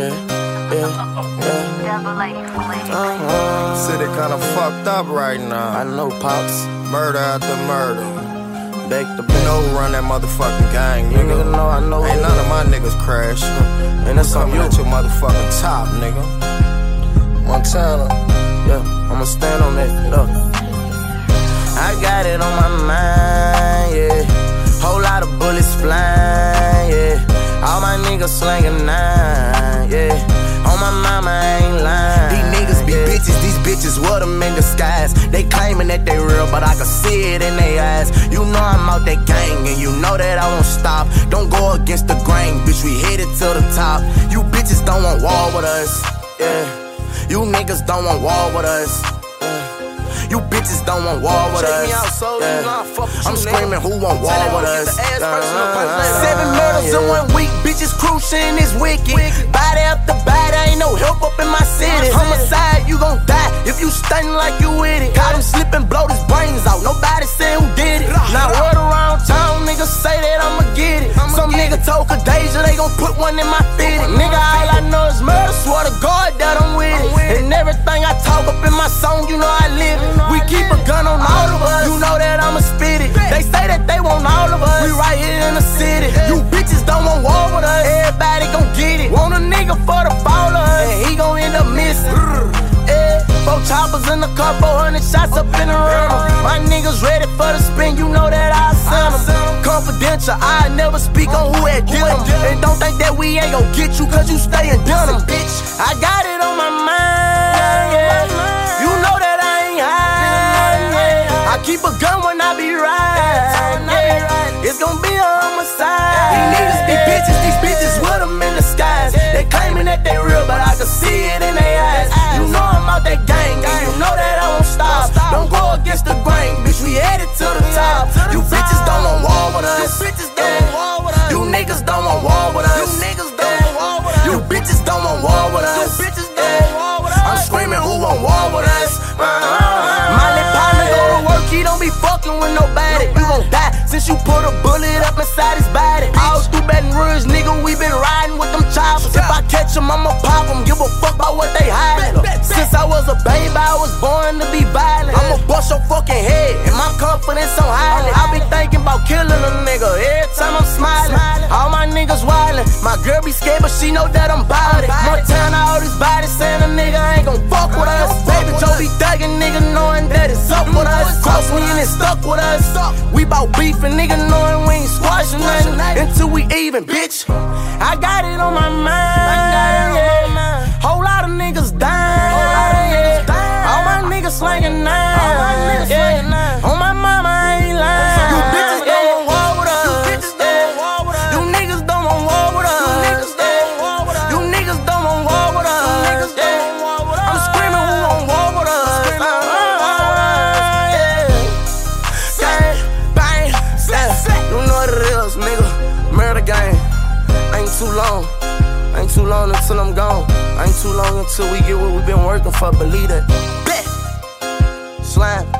yeah, yeah, yeah. Uh-huh. City kinda fucked up right now. I know, Pops. Murder after murder. Back to back. No run that motherfucking gang, You nigga. nigga know I know. Ain't none of my niggas crash. And that's on you. at your motherfucking top, nigga. Montana. Yeah, I'ma stand on that. Look. I got it on my mind, yeah. Whole lot of bullets flying, yeah. All my niggas slanging nine, yeah. On my mama, I ain't lying. These niggas be yeah. bitches, these bitches what them in disguise. They claiming that they real, but I can see it in their eyes. You know I'm out that gang, and you know that I won't stop. Don't go against the grain, bitch, we headed to the top. You bitches don't want war with us, yeah. You niggas don't want war with us. You bitches don't want war with Check us. me out, so you yeah. know I fuck with I'm you, nigga. screaming, who want war Tell with hoe get us? the ass first, uh-huh. no. Seven murders in one week, bitches cruising is wicked. Body if like you with it. Caught him slipping, blow his brains out. Nobody said who did it. Now word around town, niggas say that I'ma get it. Some nigga told Kadeja they gon' put one in my in the car, 400 shots up in the room. My niggas ready for the spin, you know that I send 'em. Confidential, I never speak on who had did 'em. And don't think that we ain't gon' get you, cause you stay in denim, bitch. I got it on my mind, yeah. You know that I ain't high, yeah. I keep a gun when I be riding, yeah. It's gon' be a homicide. These niggas be bitches, these bitches with them in the skies. They claiming that they real, but I can see it in their eyes. You know I'm since you put a bullet up inside his body. All through Baton Rouge, nigga, we been riding with them choppers. If I catch them, I'ma pop them. Give a fuck about what they hiding. Since I was a baby, I was born to be violent. I'ma bust your fucking head, and my confidence on high. I be thinking about killing a nigga every time I'm smiling. All my niggas wildin'. My girl be scared, but she know that I'm bout it. Montana, all these bodies saying a nigga ain't be thuggin', nigga knowing that it's up with us. Cross me and it's stuck with us. We bout beefin', nigga knowing we ain't squashing nothing until we even, bitch. I got it on my mind. Too long. Ain't too long until I'm gone. Ain't too long until we get what we've been working for. Believe that. Bet. Slime.